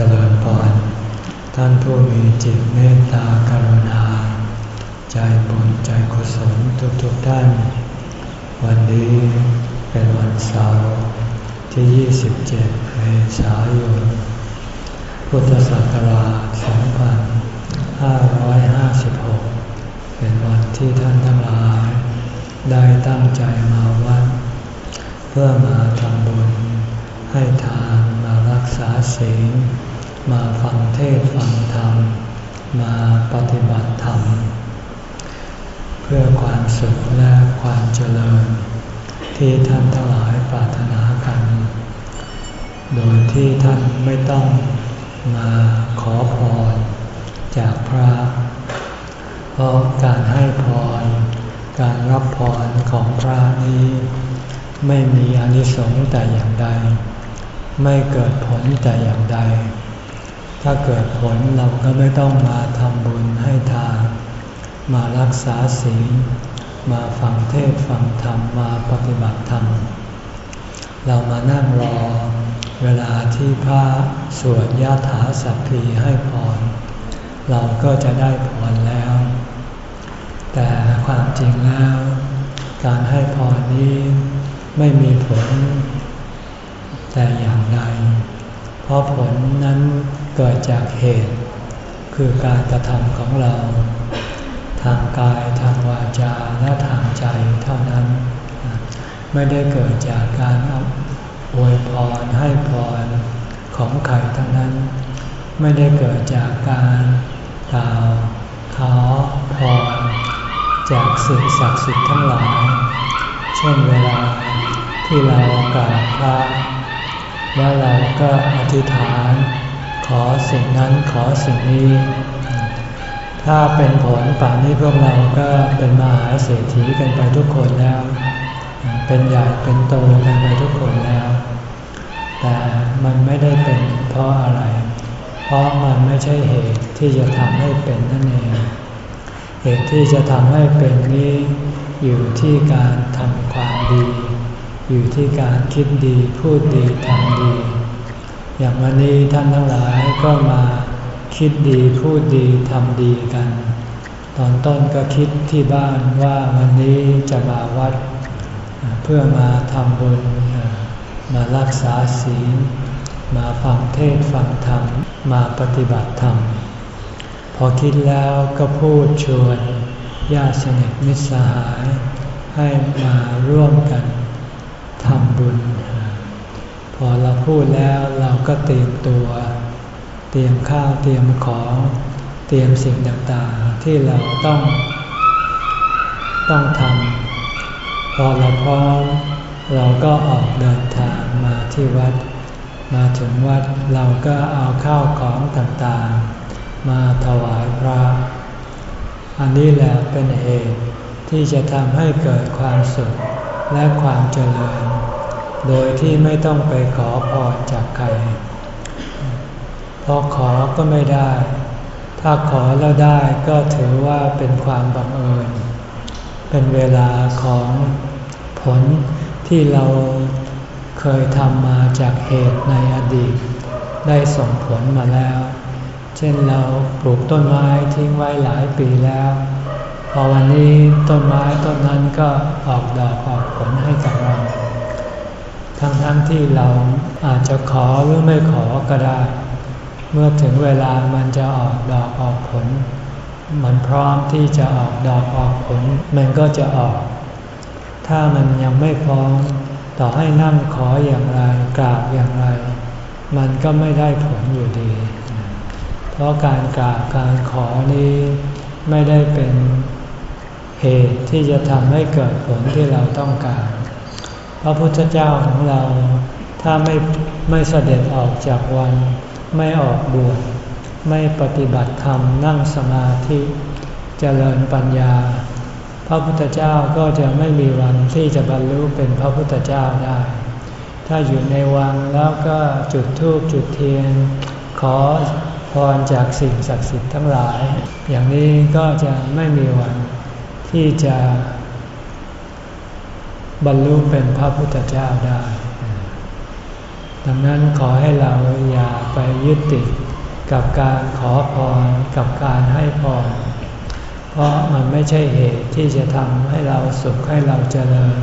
เจริญพรท่านผู้มีจิตเมตตากรุณา ใจบุญใจกุศลทุกๆทท่าน วันนี้เป็นวันเสาร์ที่ 27 เมษายน พุทธศักราช 2556 เป็นวันที่ท่านทั้งหลาย ได้ตั้งใจมาวัด เพื่อมาทำบุญให้ทานมารักษาศีล มาฟังเทศฟังธรรม มาปฏิบัติธรรม เพื่อความสุขและความเจริญ ที่ท่านทั้งหลายปรารถนากัน โดยที่ท่านไม่ต้องมาขอพรจากพระ เพราะการให้พร การรับพรของพระนี้ ไม่มีอนิสงส์แต่อย่างใด ไม่เกิดผลแต่อย่างใด ถ้าเกิดผลเราก็ไม่ต้องมาทำบุญให้ทานมารักษาศีลมาฟังเทศฟังธรรมมาปฏิบัติธรรม เรามานั่งรอ เวลาที่พระสวดยาถาสัพพีให้พรเราก็จะได้พรแล้ว แต่ความจริงแล้ว การให้พรนี้ไม่มีผล แต่อย่างใดเพราะผลนั้น เกิดจากเหตุ คือการกระทำของเรา ทางกายทางวาจาและทางใจเท่านั้น ไม่ได้เกิดจากการอวยพรให้พรของใครทั้งนั้น ไม่ได้เกิดจากการกล่าวขอพรจากสิ่งศักดิ์สิทธิ์ทั้งหลาย เช่นเวลาที่เรากราบพระแล้วเราก็อธิษฐาน ขอสิ่งนั้นขอสิ่งนี้ ถ้าเป็นผลป่านนี้พวกเราก็เป็นมหาเศรษฐีกันไปทุกคนแล้ว เป็นใหญ่เป็นโตกันไปทุกคนแล้ว แต่มันไม่ได้เป็นเพราะอะไร เพราะมันไม่ใช่เหตุที่จะทำให้เป็นนั่นเอง เหตุที่จะทำให้เป็นนี้อยู่ที่การทำความดี อยู่ที่การคิดดีพูดดีทำดี อย่างวันนี้ท่านทั้งหลายก็มาคิดดีพูดดีทำดีกัน ตอนต้นก็คิดที่บ้านว่าวันนี้จะมาวัด เพื่อมาทำบุญมารักษาศีล มาฟังเทศฟังธรรม มาปฏิบัติธรรม พอคิดแล้วก็พูดชวนญาติสนิทมิตรสหาย ให้มาร่วมกันทำบุญ พอเราพูดแล้วเราก็เตรียมตัว เตรียมข้าวเตรียมของ เตรียมสิ่งต่างๆ ที่เราต้อง ต้องทำพอเราพร้อมเราก็ออกเดินทางมาที่วัด มาถึงวัดเราก็เอาข้าวของต่างๆ มาถวายพระ อันนี้แหละเป็นเหตุที่จะทำให้เกิดความสุขและความเจริญ โดยที่ไม่ต้องไปขอพรจากใคร พอขอก็ไม่ได้ ถ้าขอแล้วได้ก็ถือว่าเป็นความบังเอิญ เป็นเวลาของผลที่เราเคยทำมาจากเหตุในอดีต ได้ส่งผลมาแล้ว เช่นเราปลูกต้นไม้ทิ้งไว้หลายปีแล้ว พอวันนี้ต้นไม้ต้นนั้นก็ออกดอกออกผลให้กับเรา ทั้งๆทที่เราอาจจะขอหรือไม่ขอก็ได้ เมื่อถึงเวลามันจะออกดอกออกผล มันพร้อมที่จะออกดอกออกผล มันก็จะออก ถ้ามันยังไม่พร้อมต่อให้นั่งขออย่างไรกราบอย่างไร มันก็ไม่ได้ผลอยู่ดี เพราะการกราบการขอนี้ไม่ได้เป็นเหตุที่จะทำให้เกิดผลที่เราต้องการ พระพุทธเจ้าของเรา ถ้าไม่ไม่เสด็จออกจากวัน ไม่ออกบวชไม่ปฏิบัติธรรมนั่งสมาธิจเจริญปัญญา พระพุทธเจ้าก็จะไม่มีวันที่จะบรรลุเป็นพระพุทธเจ้าได้ ถ้าอยู่ในวังแล้วก็จุดธูปจุดเทียน ขอพรจากสิ่งศักดิ์สิทธิ์ทั้งหลาย อย่างนี้ก็จะไม่มีวันที่จะ บรรลุเป็นพระพุทธเจ้าได้ ดังนั้นขอให้เราอย่าไปยึดติดกับการขอพรกับการให้พร เพราะมันไม่ใช่เหตุที่จะทำให้เราสุขให้เราเจริญ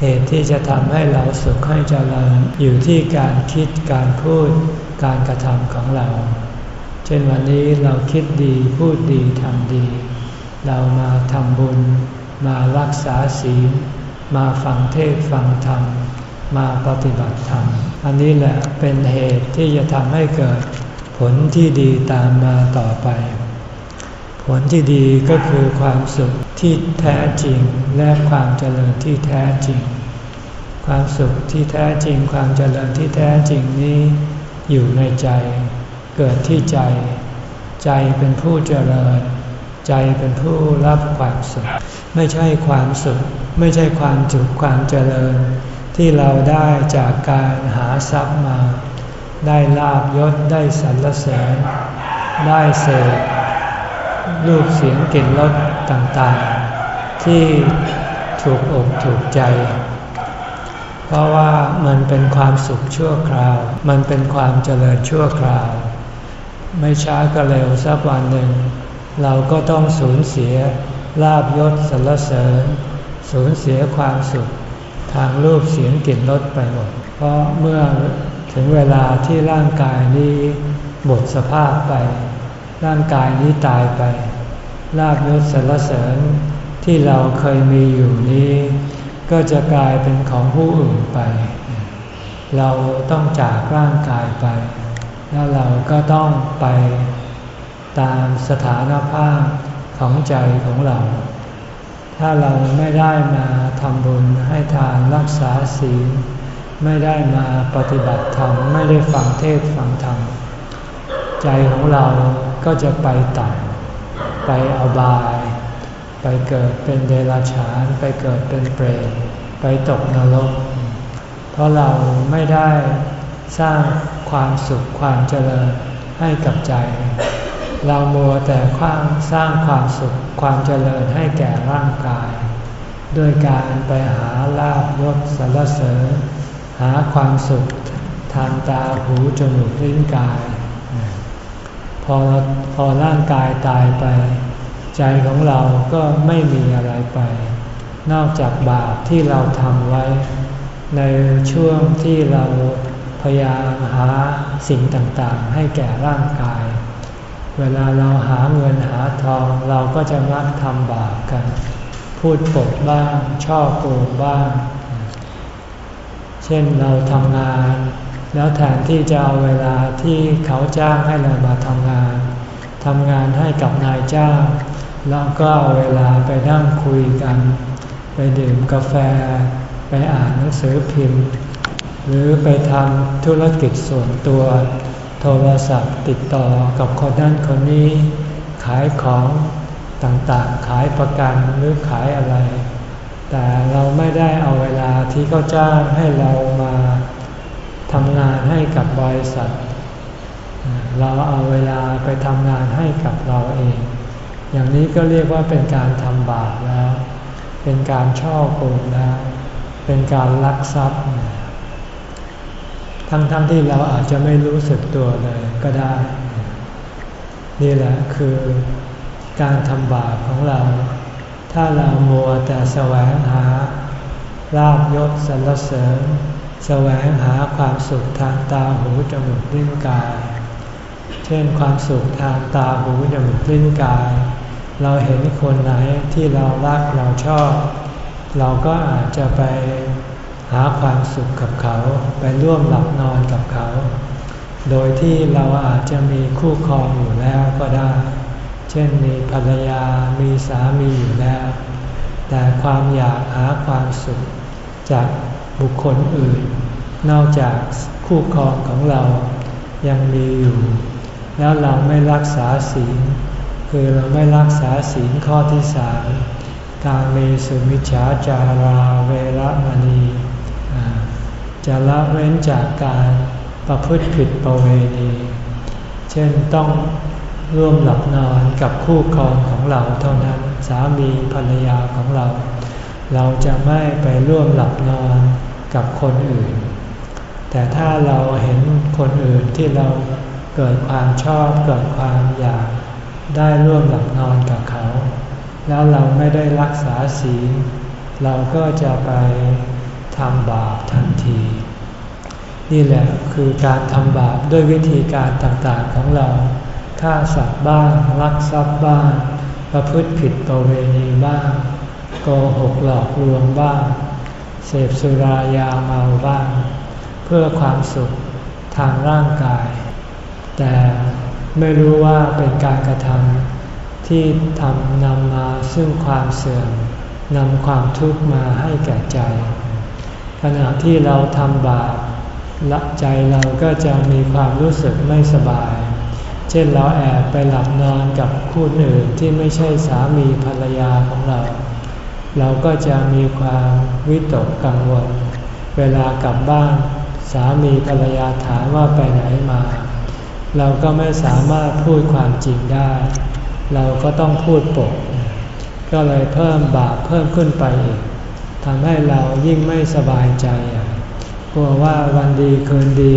เหตุที่จะทำให้เราสุขให้เจริญ อยู่ที่การคิดการพูดการกระทำของเรา เช่นวันนี้เราคิดดีพูดดีทำดี เรามาทำบุญมารักษาศีล มาฟังเทศฟังธรรม มาปฏิบัติธรรม อันนี้แหละเป็นเหตุที่จะทำให้เกิดผลที่ดีตามมาต่อไป ผลที่ดีก็คือความสุขที่แท้จริงและความเจริญที่แท้จริง ความสุขที่แท้จริง ความเจริญที่แท้จริงนี้อยู่ในใจ เกิดที่ใจ ใจเป็นผู้เจริญ ใจเป็นผู้รับความสุข ไม่ใช่ความสุข ไม่ใช่ความจุกความเจริญ ที่เราได้จากการหาทรัพย์มา ได้ลาบยศได้สรรเสริญ ได้เสกรูปเสียงกลิ่นรสต่างๆ ที่ถูกอกถูกใจ เพราะว่ามันเป็นความสุขชั่วคราว มันเป็นความเจริญชั่วคราว ไม่ช้าก็เร็วสักวันหนึ่ง เราก็ต้องสูญเสียลาบยศสรรเสริญ สูญเสียความสุข ทางรูปเสียงกลิ่นรสไปหมด เพราะเมื่อถึงเวลาที่ร่างกายนี้หมดสภาพไป ร่างกายนี้ตายไปลาบยศสรรเสริญที่เราเคยมีอยู่นี้ ก็จะกลายเป็นของผู้อื่นไป เราต้องจากร่างกายไป แล้วเราก็ต้องไป ตามสถานภาพของใจของเรา ถ้าเราไม่ได้มาทำบุญให้ทานรักษาศีลไม่ได้มาปฏิบัติธรรมไม่ได้ฟังเทศฟังธรรม ใจของเราก็จะไปต่ำไปอบาย ไปเกิดเป็นเดรัจฉาน ไปเกิดเป็นเปรตไปตกนรก เพราะเราไม่ได้สร้างความสุขความเจริญให้กับใจ เรามัวแต่ความสร้างความสุขความเจริญให้แก่ร่างกาย ด้วยการไปหาลาบยศสรรเสริญ หาความสุขทางตาหูจมูกลิ้นกาย พอพอร่างกายตายไป ใจของเราก็ไม่มีอะไรไป นอกจากบาปที่เราทำไว้ ในช่วงที่เราพยายามหาสิ่งต่างๆ ให้แก่ร่างกาย เวลาเราหาเงินหาทองเราก็จะมักทำบาปกัน พูดปดบ้างชอบโกงบ้าง เช่นเราทำงาน แล้วแทนที่จะเอาเวลาที่เขาจ้างให้เรามาทำงานทำงานให้กับนายจ้าง แล้วก็เอาเวลาไปนั่งคุยกัน ไปดื่มกาแฟ ไปอ่านหนังสือพิมพ์ หรือไปทำธุรกิจส่วนตัว โทรศัพท์ติดต่อกับคนนั้นคนนี้ ขายของต่างๆ ขายประกันหรือขายอะไร แต่เราไม่ได้เอาเวลาที่เขาจ้างให้เรามาทำงานให้กับบริษัท เราเอาเวลาไปทำงานให้กับเราเอง อย่างนี้ก็เรียกว่าเป็นการทำบาปแล้ว เป็นการช่อโกงแล้ว เป็นการลักทรัพย์ ทั้งๆทที่เราอาจจะไม่รู้สึกตัวเลยก็ได้ นี่แหละคือการทำบาปของเรา ถ้าเรามัวแต่แสวงหาลาบยศสรรเสริญ แสวงหาความสุขทางตาหูจมูกลิ้นกาย เช่นความสุขทางตาหูจมูกลิ้นกาย เราเห็นคนไหนที่เรารักเราชอบ เราก็อาจจะไป หาความสุขกับเขาไปร่วมหลับนอนกับเขา โดยที่เราอาจจะมีคู่ครองอยู่แล้วก็ได้ เช่นมีภรรยามีสามีอยู่แล้ว แต่ความอยากหาความสุขจากบุคคลอื่น นอกจากคู่ครองของเรายังมีอยู่ แล้วเราไม่รักษาศีลคือเราไม่รักษาศีลข้อที่สามการเมสุมิจฉาจาราเวรมณี จะละเว้นจากการประพฤติผิดประเวณี เช่นต้องร่วมหลับนอนกับคู่ครองของเราเท่านั้นสามีภรรยาของเรา เราจะไม่ไปร่วมหลับนอนกับคนอื่น แต่ถ้าเราเห็นคนอื่นที่เราเกิดความชอบเกิดความอยากได้ร่วมหลับนอนกับเขา แล้วเราไม่ได้รักษาศีลเราก็จะไปทำบาปทันที นี่แหละคือการทำบาปด้วยวิธีการต่างๆของเราฆ่าสัตว์บ้างลักทรัพย์บ้าง ประพฤติผิดประเวณีบ้าง โกหกหลอกลวงบ้าง เสพสุรายาเมาบ้าง เพื่อความสุขทางร่างกาย แต่ไม่รู้ว่าเป็นการกระทำที่ทำนำมาซึ่งความเสื่อมนำความทุกข์มาให้แก่ใจ ขณะที่เราทำบาป ละใจเราก็จะมีความรู้สึกไม่สบาย เช่นเราแอบไปหลับนอนกับคู่อื่นที่ไม่ใช่สามีภรรยาของเรา เราก็จะมีความวิตกกังวล เวลากลับบ้านสามีภรรยาถามว่าไปไหนมา เราก็ไม่สามารถพูดความจริงได้ เราก็ต้องพูดปก ก็เลยเพิ่มบาปเพิ่มขึ้นไปอีกทำให้เรายิ่งไม่สบายใจ กลัวว่าวันดีคืนดี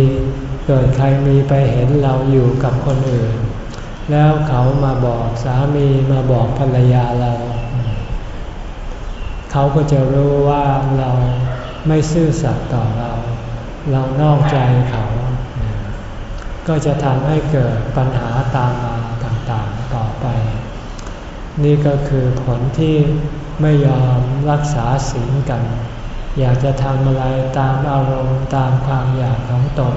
เกิดใครมีไปเห็นเราอยู่กับคนอื่น แล้วเขามาบอกสามีมาบอกภรรยาเรา เขาก็จะรู้ว่าเราไม่ซื่อสัตย์ต่อเรา เรานอกใจเขา ก็จะทำให้เกิดปัญหาตามมาต่างๆต่อไป นี่ก็คือผลที่ไม่ยอมรักษาศีลกัน อยากจะทำอะไรตามอารมณ์ตามความอยากของตน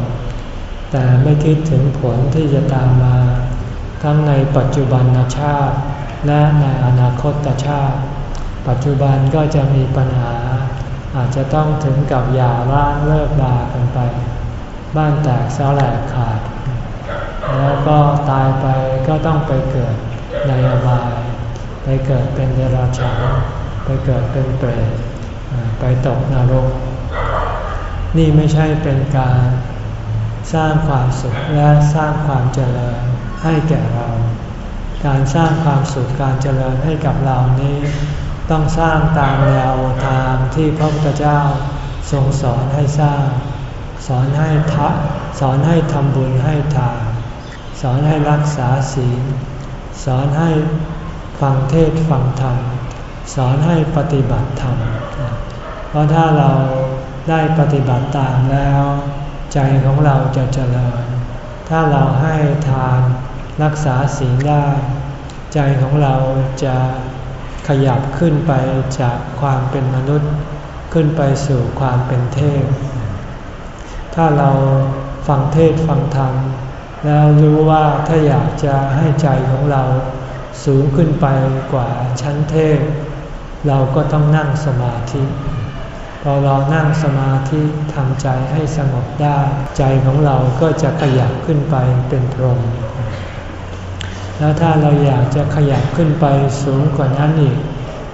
แต่ไม่คิดถึงผลที่จะตามมา ทั้งในปัจจุบันชาติ และในอนาคตชาติ ปัจจุบันก็จะมีปัญหา อาจจะต้องถึงกับหย่าร้างเลิกลากันไป บ้านแตกสลายขาด แล้วก็ตายไปก็ต้องไปเกิดในอบาย ไปเกิดเป็นเดรัจฉานไปเกิดเป็นเปรต ไปตกนรก นี่ไม่ใช่เป็นการสร้างความสุขและสร้างความเจริญให้แก่เรา การสร้างความสุขการเจริญให้กับเรานี้ ต้องสร้างตามแนวทางที่พระพุทธเจ้าทรงสอนให้สร้าง สอนให้ทะสอนให้ทำบุญให้ทานสอนให้รักษาศีล สอนให้ฟังเทศฟังธรรม สอนให้ปฏิบัติธรรมเราะถ้าเราได้ปฏิบัติตามแล้ว ใจของเราจะเจริญ ถ้าเราให้ทานรักษาศีลได้ ใจของเราจะขยับขึ้นไปจากความเป็นมนุษย์ ขึ้นไปสู่ความเป็นเทพ ถ้าเราฟังเทศฟังธรรมแล้วรู้ว่าถ้าอยากจะให้ใจของเราสูงขึ้นไปกว่าชั้นเทพ เราก็ต้องนั่งสมาธิ พอเรานั่งสมาธิทำใจให้สงบได้ ใจของเราก็จะขยับขึ้นไปเป็นพรหมแล้วถ้าเราอยากจะขยับขึ้นไปสูงกว่านั้นอีก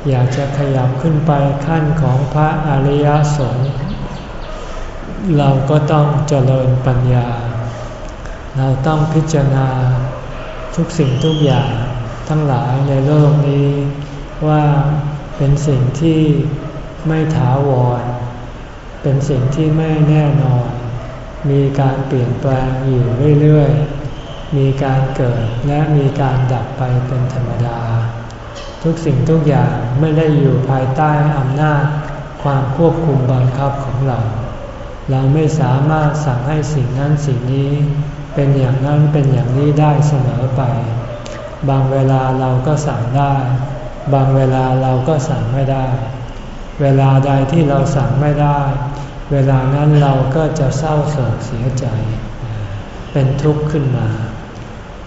อยากจะขยับขึ้นไปขั้นของพระอริยสงฆ์เราก็ต้องเจริญปัญญา เราต้องพิจารณาทุกสิ่งทุกอย่างทั้งหลายในโลกนี้ว่าเป็นสิ่งที่ ไม่ถาวร เป็นสิ่งที่ไม่แน่นอน มีการเปลี่ยนแปลงอยู่เรื่อยๆ มีการเกิดและมีการดับไปเป็นธรรมดา ทุกสิ่งทุกอย่างไม่ได้อยู่ภายใต้อำนาจ ความควบคุมบังคับของเรา เราไม่สามารถสั่งให้สิ่งนั้นสิ่งนี้ เป็นอย่างนั้นเป็นอย่างนี้ได้เสมอไป บางเวลาเราก็สั่งได้ บางเวลาเราก็สั่งไม่ได้ เวลาใดที่เราสั่งไม่ได้ เวลานั้นเราก็จะเศร้าโศกเสียใจ เป็นทุกข์ขึ้นมา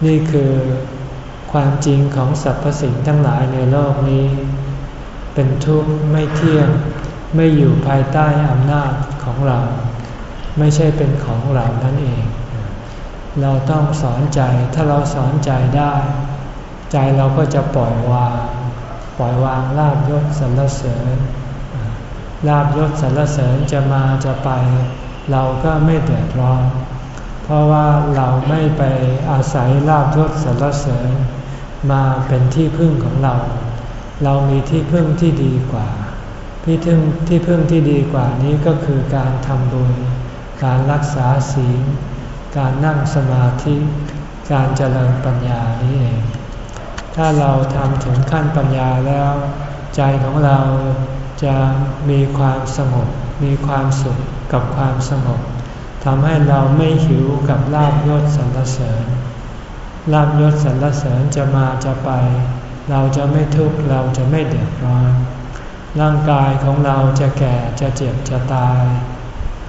นี่คือความจริงของสรรพสิ่งทั้งหลายในโลกนี้ เป็นทุกข์ไม่เที่ยงไม่อยู่ภายใต้อำนาจของเรา ไม่ใช่เป็นของเรานั่นเอง เราต้องสอนใจถ้าเราสอนใจได้ ใจเราก็จะปล่อยวาง ปล่อยวางลาบยศสรรเสริญ ลาบยศสรรเสริญจะมาจะไป เราก็ไม่เดือดร้อน เพราะว่าเราไม่ไปอาศัยลาบยศสรรเสริญ มาเป็นที่พึ่งของเรา เรามีที่พึ่งที่ดีกว่าที่พึ่งที่พึ่งที่ดีกว่านี้ก็คือการทำบุญกการรักษาศีล การนั่งสมาธิ การเจริญปัญญานี้เอง ถ้าเราทำถึงขั้นปัญญาแล้ว ใจของเรา จะมีความสงบ มีความสุขกับความสงบทำให้เราไม่หิวกับลาบยศสรรเสริญลาบยศสรรเสริญจะมาจะไป เราจะไม่ทุกข์เราจะไม่เดือดร้อนร่างกายของเราจะแก่จะเจ็บจะตาย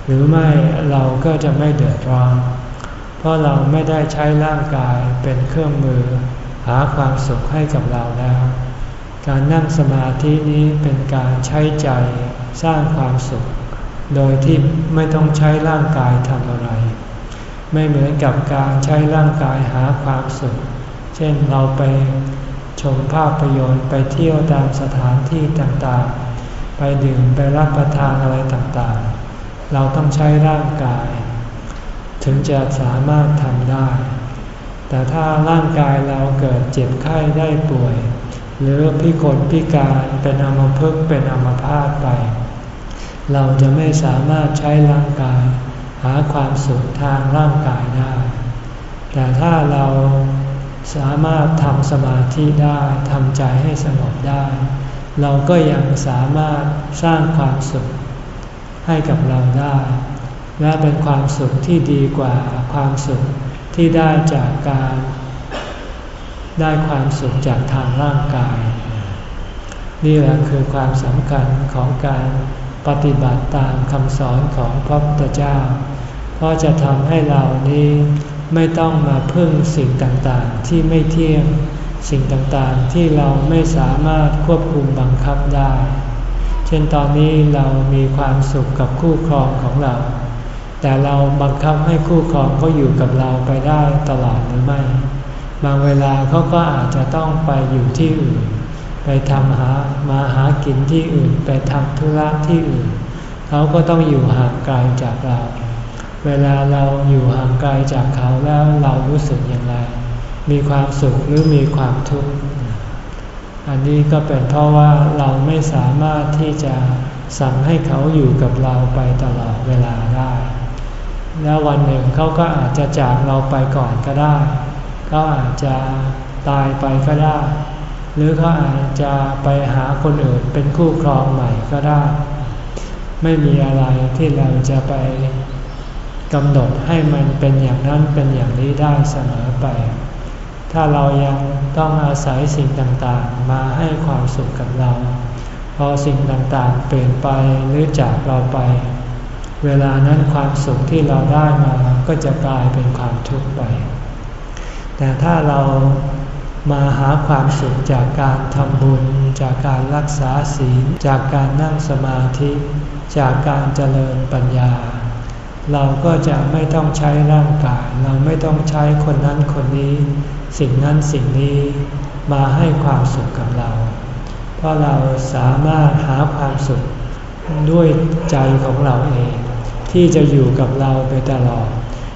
หรือไม่เราก็จะไม่เดือดร้อน เพราะเราไม่ได้ใช้ร่างกายเป็นเครื่องมือ หาความสุขให้กับเราแล้ว การนั่งสมาธินี้เป็นการใช้ใจสร้างความสุข โดยที่ไม่ต้องใช้ร่างกายทำอะไร ไม่เหมือนกับการใช้ร่างกายหาความสุข เช่นเราไปชมภาพยนตร์ไปเที่ยวตามสถานที่ต่างๆ ไปดื่มไปรับประทานอะไรต่างๆ เราต้องใช้ร่างกาย ถึงจะสามารถทำได้ แต่ถ้าร่างกายเราเกิดเจ็บไข้ได้ป่วย หรือพิกลพิการเป็นอมภพเป็นอมพาตไป เราจะไม่สามารถใช้ร่างกาย หาความสุขทางร่างกายได้ แต่ถ้าเราสามารถทำสมาธิได้ทำใจให้สงบได้ เราก็ยังสามารถสร้างความสุขให้กับเราได้ และเป็นความสุขที่ดีกว่าความสุขที่ได้จากการ ได้ความสุขจากทางร่างกาย นี่แหละคือความสำคัญของการปฏิบัติตามคำสอนของพระพุทธเจ้า เพราะจะทำให้เรานี้ไม่ต้องมาพึ่งสิ่งต่างๆ ที่ไม่เที่ยง สิ่งต่างๆ ที่เราไม่สามารถควบคุมบังคับได้ เช่นตอนนี้เรามีความสุขกับคู่ครองของเรา แต่เราบังคับให้คู่ครองเขาอยู่กับเราไปได้ตลอดหรือไม่ บางเวลาเขาก็อาจจะต้องไปอยู่ที่อื่น ไปทำหามาหากินที่อื่น ไปทำธุระที่อื่น เขาก็ต้องอยู่ห่างไกลจากเรา เวลาเราอยู่ห่างไกลจากเขาแล้วเรารู้สึกอย่างไร มีความสุขหรือมีความทุกข์ อันนี้ก็เป็นเพราะว่าเราไม่สามารถที่จะสั่งให้เขาอยู่กับเราไปตลอดเวลาได้ แล้ววันหนึ่งเขาก็อาจจะจากเราไปก่อนก็ได้ เขาอาจจะตายไปก็ได้ หรือเขาอาจจะไปหาคนอื่นเป็นคู่ครองใหม่ก็ได้ ไม่มีอะไรที่เราจะไปกำหนดให้มันเป็นอย่างนั้นเป็นอย่างนี้ได้เสมอไป ถ้าเรายังต้องอาศัยสิ่งต่างๆ มาให้ความสุขกับเรา พอสิ่งต่างๆ เปลี่ยนไปหรือจากเราไป เวลานั้นความสุขที่เราได้มาก็จะกลายเป็นความทุกข์ไป แต่ถ้าเรามาหาความสุขจากการทำบุญ จากการรักษาศีล จากการนั่งสมาธิ จากการเจริญปัญญา เราก็จะไม่ต้องใช้ร่างกาย เราไม่ต้องใช้คนนั้นคนนี้ สิ่งนั้นสิ่งนี้มาให้ความสุขกับเรา เพราะเราสามารถหาความสุขด้วยใจของเราเอง ที่จะอยู่กับเราไปตลอด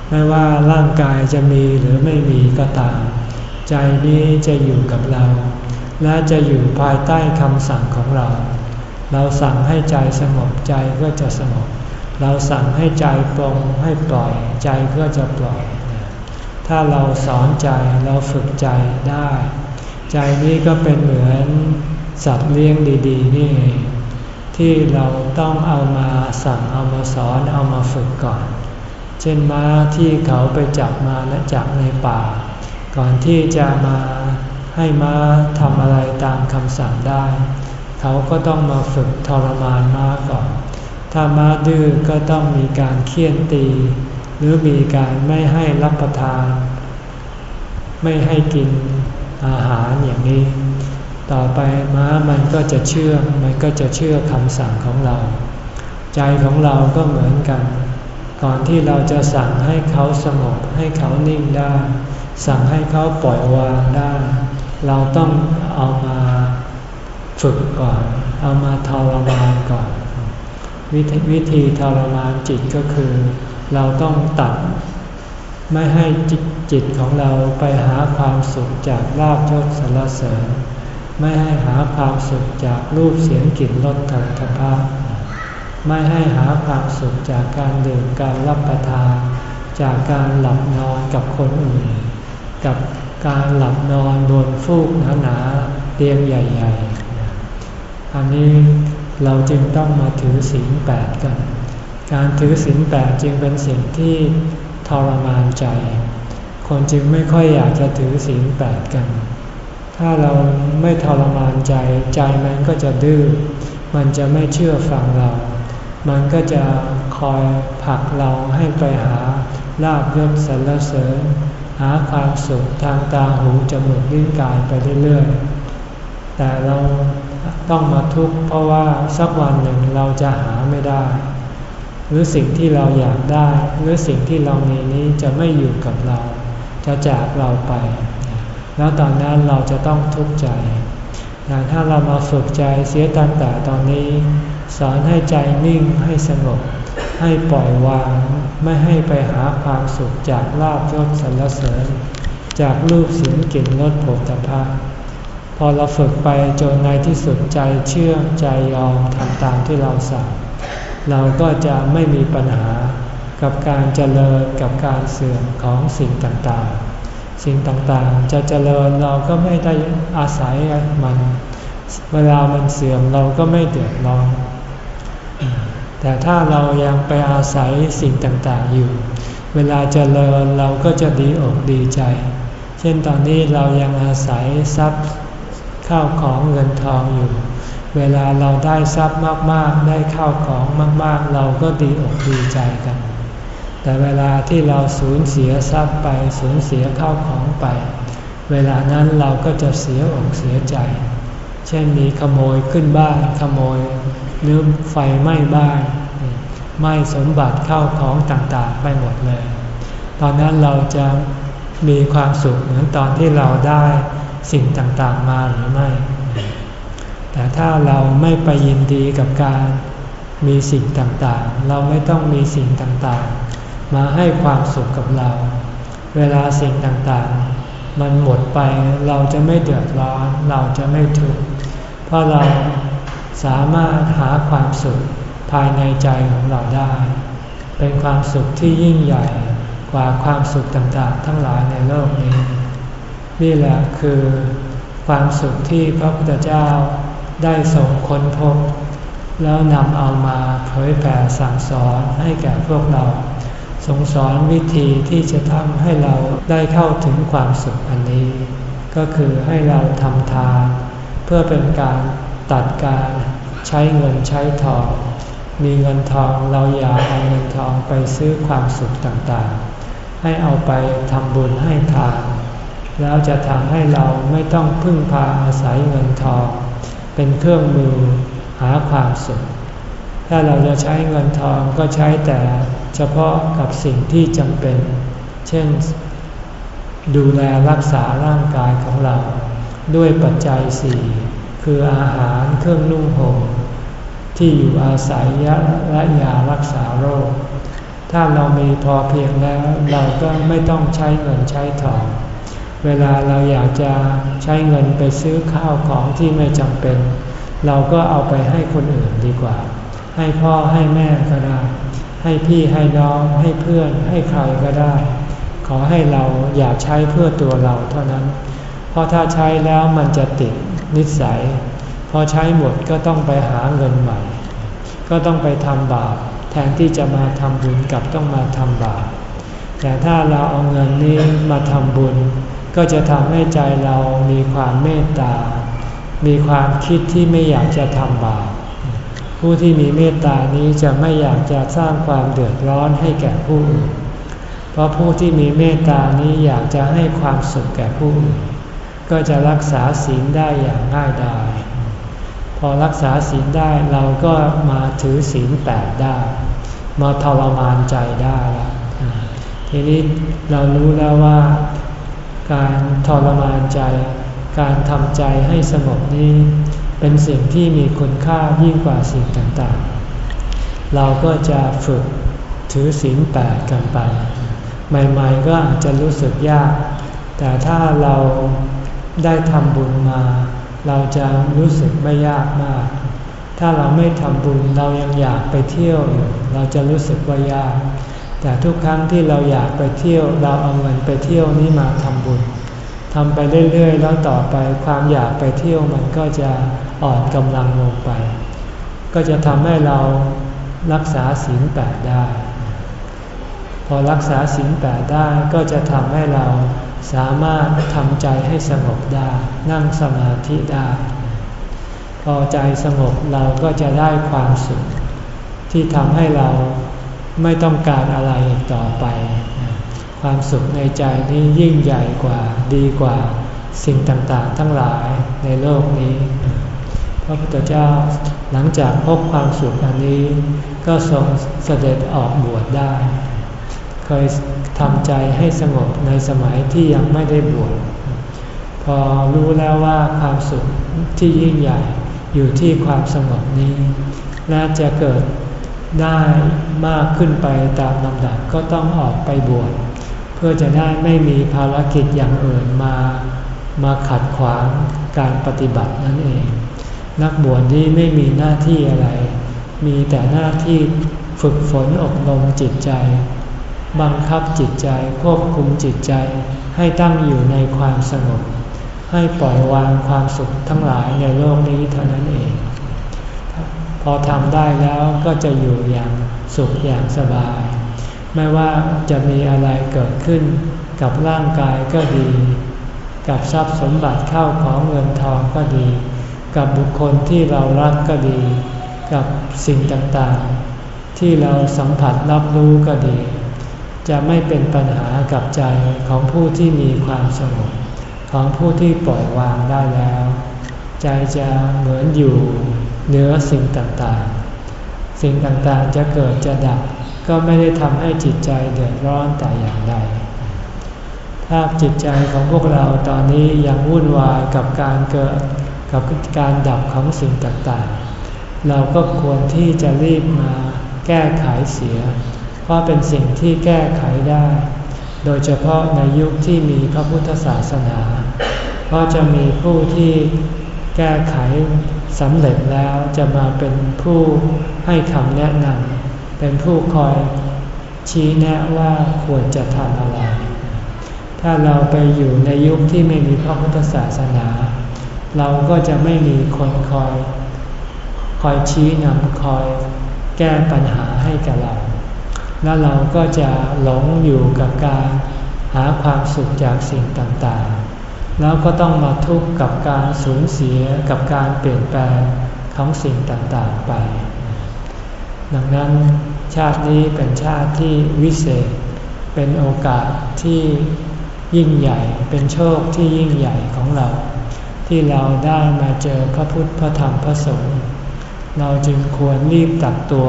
ไม่ว่าร่างกายจะมีหรือไม่มีก็ตาม ใจนี้จะอยู่กับเรา และจะอยู่ภายใต้คำสั่งของเรา เราสั่งให้ใจสงบใจก็จะสงบ เราสั่งให้ใจปรงให้ปล่อยใจก็จะปล่อย ถ้าเราสอนใจเราฝึกใจได้ ใจนี้ก็เป็นเหมือนสัตว์เลี้ยงดีๆ นี่ที่เราต้องเอามาสั่งเอามาสอนเอามาฝึกก่อน เช่นม้าที่เขาไปจับมาและจับในป่า ก่อนที่จะมาให้ม้าทำอะไรตามคำสั่งได้ เขาก็ต้องมาฝึกทรมานม้าก่อน ถ้าม้าดื้อก็ต้องมีการเคี่ยนตี หรือมีการไม่ให้รับประทาน ไม่ให้กินอาหารอย่างนี้ ต่อไปม้ามันก็จะเชื่อ มันก็จะเชื่อคำสั่งของเรา ใจของเราก็เหมือนกัน ก่อนที่เราจะสั่งให้เขาสงบให้เขานิ่งได้ สั่งให้เขาปล่อยวางได้ เราต้องเอามาฝึกก่อน เอามาทรมานก่อน วิธีวธีทรมานจิตก็คือ เราต้องตัด ไม่ให้จิตจิตของเราไปหาความสุขจากลาบยศสารเสริญ ไม่ให้หาความสุขจากรูปเสียงกลิ่นรสธรรมทพ ไม่ให้หาความสุขจากการดื่มการรับประทาน จากการหลับนอนกับคนอื่น กับการหลับนอนบนฟูกหนาๆเตียงใหญ่ๆ อันนี้เราจึงต้องมาถือศีลแปดกัน การถือศีลแปดจึงเป็นสิ่งที่ทรมานใจ คนจึงไม่ค่อยอยากจะถือศีลแปดกัน ถ้าเราไม่ทรมานใจใจมันก็จะดื้อ มันจะไม่เชื่อฟังเรา มันก็จะคอยผลักเราให้ไปหาลาบยศสรรเสริญ หาความสุขทางตาหูจมูกลิ้นกายไปเรื่อยๆ แต่เราต้องมาทุกข์เพราะว่าสักวันหนึ่งเราจะหาไม่ได้ หรือสิ่งที่เราอยากได้ หรือสิ่งที่เรามีนี้จะไม่อยู่กับเรา จะจากเราไป แล้วตอนนั้นเราจะต้องทุกข์ใจแต่ถ้าเรามาฝึกใจเสียตั้งแต่ตอนนี้ สอนให้ใจนิ่งให้สงบ ให้ปล่อยวาง ไม่ให้ไปหาความสุขจากลาบยศสรรเสริญ จากรูปเสียงกลิ่นรสผลตภะพอเราฝึกไปจนในที่สุดใจเชื่อใจยอมทำตามที่เราสั่ง เราก็จะไม่มีปัญหากับการเจริญกับการเสื่อมของสิ่งต่างๆ สิ่งต่างๆ จะเจริญเราก็ไม่ได้อาศัยมัน เวลามันเสื่อมเราก็ไม่เดือดร้อน แต่ถ้าเรายังไปอาศัยสิ่งต่างๆอยู่ เวลาเจริญเราก็จะดีอกดีใจ เช่นตอนนี้เรายังอาศัยทรัพย์ข้าวของเงินทองอยู่ เวลาเราได้ทรัพย์มากๆ ได้ข้าวของมากๆ เราก็ดีอกดีใจกัน แต่เวลาที่เราสูญเสียทรัพย์ไปสูญเสียข้าวของไป เวลานั้นเราก็จะเสียอกเสียใจ เช่นมีขโมยขึ้นบ้านขโมย หรือไฟไหม้บ้านไหม้สมบัติเข้าของต่างๆ ไปหมดเลย ตอนนั้นเราจะมีความสุขเหมือนตอนที่เราได้สิ่งต่างๆมาหรือไม่ แต่ถ้าเราไม่ไปยินดีกับการมีสิ่งต่างๆ เราไม่ต้องมีสิ่งต่างๆ มาให้ความสุขกับเรา เวลาสิ่งต่างๆ มันหมดไปเราจะไม่เดือดร้อน เราจะไม่ทุกข์ เพราะเรา สามารถหาความสุขภายในใจของเราได้ เป็นความสุขที่ยิ่งใหญ่กว่าความสุขต่างๆ ทั้งหลายในโลกนี้ นี่แหละคือความสุขที่พระพุทธเจ้าได้ส่งค้นพบ แล้วนำเอามาเผยแผ่สั่งสอนให้แก่พวกเราทรงสอนวิธีที่จะทำให้เราได้เข้าถึงความสุขอันนี้ ก็คือให้เราทำทานเพื่อเป็นการ ตัดการใช้เงินใช้ทอง มีเงินทองเราอย่าเอาเงินทองไปซื้อความสุขต่างๆ ให้เอาไปทำบุญให้ทาน แล้วจะทำให้เราไม่ต้องพึ่งพาอาศัยเงินทอง เป็นเครื่องมือหาความสุข ถ้าเราจะใช้เงินทองก็ใช้แต่เฉพาะกับสิ่งที่จำเป็น เช่น ดูแลรักษาร่างกายของเราด้วยปัจจัยสี่ คืออาหารเครื่องนุ่งห่มที่อยู่อาศัยยะและยารักษาโรค ถ้าเรามีพอเพียงแล้ว เราก็ไม่ต้องใช้เงินใช้ทอง เวลาเราอยากจะใช้เงินไปซื้อข้าวของที่ไม่จำเป็น เราก็เอาไปให้คนอื่นดีกว่า ให้พ่อให้แม่ก็ได้ ให้พี่ให้น้องให้เพื่อนให้ใครก็ได้ ขอให้เราอย่าใช้เพื่อตัวเราเท่านั้น เพราะถ้าใช้แล้วมันจะติด นิสัย พอใช้หมดก็ต้องไปหาเงินใหม่ ก็ต้องไปทำบาปแทนที่จะมาทำบุญกับต้องมาทำบาปแต่ถ้าเราเอาเงินนี้มาทำบุญ ก็จะทำให้ใจเรามีความเมตตา มีความคิดที่ไม่อยากจะทำบาปผู้ที่มีเมตตานี้จะไม่อยากจะสร้างความเดือดร้อนให้แก่ผู้อื่น เพราะผู้ที่มีเมตตานี้อยากจะให้ความสุขแก่ผู้อื่น ก็จะรักษาศีลได้อย่างง่ายดายพอรักษาศีลได้เราก็มาถือศีลแปดได้ มาทรมานใจได้แล้วทีนี้เรารู้แล้วว่า การทรมานใจ การทำใจให้สงบนี้ เป็นสิ่งที่มีคุณค่ายิ่งกว่าสิ่งต่างๆ เราก็จะฝึกถือศีลแปดกันไป ใหม่ๆก็อาจจะรู้สึกยาก แต่ถ้าเรา ได้ทำบุญมา เราจะรู้สึกไม่ยากมาก ถ้าเราไม่ทำบุญเรายังอยากไปเที่ยวอยู่เราจะรู้สึกว่ายาก แต่ทุกครั้งที่เราอยากไปเที่ยว เราเอาเงินไปเที่ยวนี้มาทำบุญทำไปเรื่อยๆ แล้วต่อไปความอยากไปเที่ยวมันก็จะอ่อนกำลังลงไป ก็จะทำให้เรารักษาศีลแปดได้ พอรักษาศีลแปดได้ก็จะทำให้เรา สามารถทำใจให้สงบได้ นั่งสมาธิได้ พอใจสงบเราก็จะได้ความสุข ที่ทำให้เราไม่ต้องการอะไรอีกต่อไป ความสุขในใจนี้ยิ่งใหญ่กว่าดีกว่าสิ่งต่างๆ ทั้งหลายในโลกนี้ พระพุทธเจ้าหลังจากพบความสุขอันนี้ ก็ทรงเสด็จออกบวชได้ เคย ทำใจให้สงบในสมัยที่ยังไม่ได้บวชพอรู้แล้วว่าความสุขที่ยิ่งใหญ่อยู่ที่ความสงบนี้ และจะเกิดได้มากขึ้นไปตามลำดับก็ต้องออกไปบวชเพื่อจะได้ไม่มีภารกิจอย่างอื่นมามาขัดขวางการปฏิบัตินั่นเอง นักบวชนี้ไม่มีหน้าที่อะไร มีแต่หน้าที่ฝึกฝนอบรมจิตใจ บังคับจิตใจควบคุมจิตใจให้ตั้งอยู่ในความสงบ ให้ปล่อยวางความสุขทั้งหลายในโลกนี้เท่านั้นเอง พอทำได้แล้วก็จะอยู่อย่างสุขอย่างสบาย ไม่ว่าจะมีอะไรเกิดขึ้นกับร่างกายก็ดี กับทรัพย์สมบัติเข้าของเงินทองก็ดี กับบุคคลที่เรารักก็ดี กับสิ่งต่างๆ ที่เราสัมผัสรับรู้ก็ดี จะไม่เป็นปัญหากับใจของผู้ที่มีความสงบของผู้ที่ปล่อยวางได้แล้ว ใจจะเหมือนอยู่เหนือสิ่งต่างๆ สิ่งต่างๆจะเกิดจะดับ ก็ไม่ได้ทำให้จิตใจเดือดร้อนแต่อย่างใดถ้าจิตใจของพวกเราตอนนี้ยังวุ่นวายกับการเกิดกับการดับของสิ่งต่างๆ เราก็ควรที่จะรีบมาแก้ไขเสีย ราะเป็นสิ่งที่แก้ไขได้ โดยเฉพาะในยุคที่มีพระพุทธศาสนา เพราะจะมีผู้ที่แก้ไขสำเร็จแล้วจะมาเป็นผู้ให้คำแนะนำเป็นผู้คอยชี้แนะว่าควรจะทำอะไร ถ้าเราไปอยู่ในยุคที่ไม่มีพระพุทธศาสนา เราก็จะไม่มีคนคอย คอยชี้นำคอยแก้ปัญหาให้กับเรา แล้วเราก็จะหลงอยู่กับการหาความสุขจากสิ่งต่างๆ แล้วก็ต้องมาทุกข์กับการสูญเสียกับการเปลี่ยนแปลงของสิ่งต่างๆไป ดังนั้นชาตินี้เป็นชาติที่วิเศษ เป็นโอกาสที่ยิ่งใหญ่ เป็นโชคที่ยิ่งใหญ่ของเรา ที่เราได้มาเจอพระพุทธพระธรรมพระสงฆ์ เราจึงควรรีบตักตัว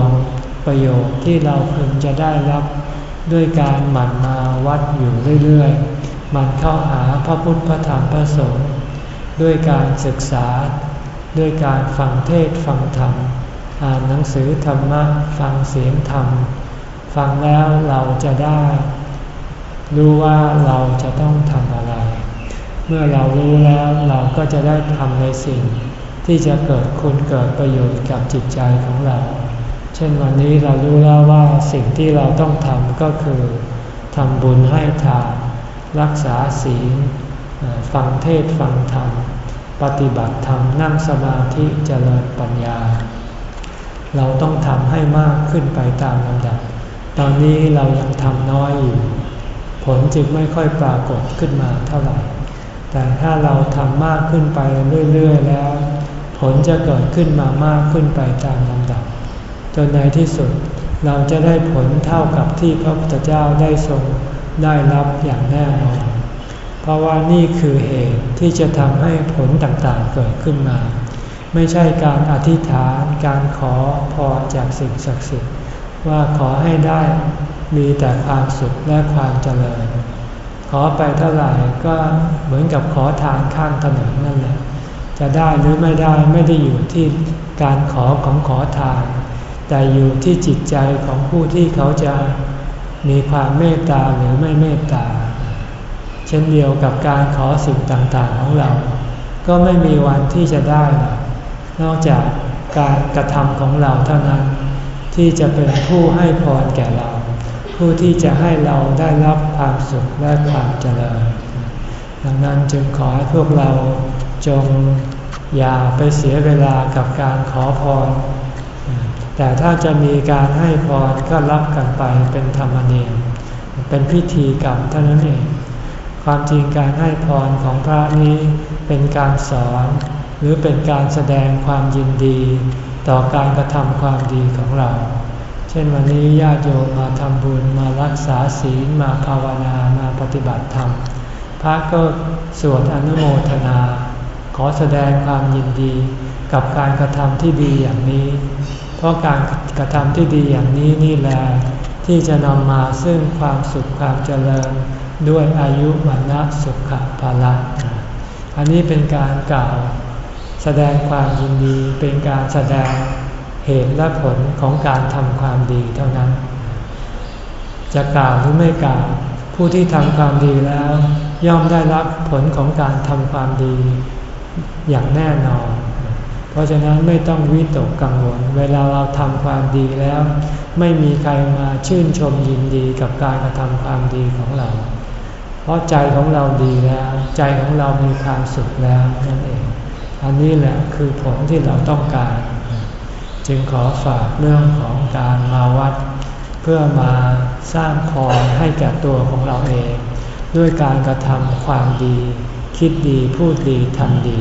ประโยชน์ที่เราพึงจะได้รับด้วยการหมั่นมาวัดอยู่เรื่อยๆมันเข้าหาพระพุทธพระธรรมพระสงฆ์ด้วยการศึกษา ด้วยการฟังเทศฟังธรรม อ่านหนังสือธรรมะฟังเสียงธรรม ฟังแล้วเราจะได้ รู้ว่าเราจะต้องทำอะไร เมื่อเรารู้แล้วเราก็จะได้ทำในสิ่ง ที่จะเกิดคุณเกิดประโยชน์กับจิตใจของเรา ช่นวันนี้เรารู้แล้วว่าสิ่งที่เราต้องทำก็คือทำบุญให้ทานรักษาศีลฟังเทศฟังธรรม ปฏิบัติธรรมนั่งสมาธิเจริญปัญญา เราต้องทำให้มากขึ้นไปตามลำดับ ตอนนี้เรายังทำน้อยอยู่ ผลจึงไม่ค่อยปรากฏขึ้นมาเท่าไหร่ แต่ถ้าเราทำมากขึ้นไปเรื่อยๆแล้ว ผลจะเกิดขึ้นมามากขึ้นไปตามลำดับ จนในที่สุดเราจะได้ผลเท่ากับที่พระพุทธเจ้าได้ทรงได้รับอย่างแน่นอน เพราะว่านี่คือเหตุที่จะทำให้ผลต่างๆเกิดขึ้นมา ไม่ใช่การอธิษฐานการขอพรจากสิ่งศักดิ์สิทธิ์ว่าขอให้ได้มีแต่ความสุขและความเจริญ ขอไปเท่าไหร่ก็เหมือนกับขอทานข้างถนนนั่นแหละ จะได้หรือไม่ได้ไม่ได้อยู่ที่การขอของขอทาน แต่อยู่ที่จิตใจของผู้ที่เขาจะมีความเมตตาหรือไม่เมตตา เช่นเดียวกับการขอสิ่งต่างๆของเรา ก็ไม่มีวันที่จะได้ นอกจากการกระทำของเราเท่านั้น ที่จะเป็นผู้ให้พรแก่เรา ผู้ที่จะให้เราได้รับความสุขและความเจริญ ดังนั้นจึงขอให้พวกเราจงอย่าไปเสียเวลากับการขอพร แต่ถ้าจะมีการให้พรก็รับกันไปเป็นธรรมเนียม เป็นพิธีกรรมเท่านั้นเอง ความจริงการให้พรของพระนี้เป็นการสอน หรือเป็นการแสดงความยินดี ต่อการกระทำความดีของเรา เช่นวันนี้ญาติโยมมาทำบุญมารักษาศีลมาภาวนามาปฏิบัติธรรม พระก็สวดอนุโมทนา ขอแสดงความยินดีกับการกระทำที่ดีอย่างนี้ เพราะการกระทำที่ดีอย่างนี้นี่แหละที่จะนำมาซึ่งความสุขความเจริญด้วยอายุวันนะสุขภาละอันนี้เป็นการกล่าวแสดงความยินดีเป็นการแสดงเหตุและผลของการทำความดีเท่านั้น จะกล่าวหรือไม่กล่าว ผู้ที่ทำความดีแล้ว ย่อมได้รับผลของการทำความดีอย่างแน่นอน เพราะฉะนั้นไม่ต้องวิตกกังวล เวลาเราทำความดีแล้ว ไม่มีใครมาชื่นชมยินดีกับการกระทำความดีของเรา เพราะใจของเราดีแล้ว ใจของเรามีความสุขแล้วนั่นเอง อันนี้แหละคือผลที่เราต้องการ จึงขอฝากเรื่องของการมาวัด เพื่อมาสร้างพรให้แก่ตัวของเราเอง ด้วยการกระทำความดี คิดดีพูดดีทำดี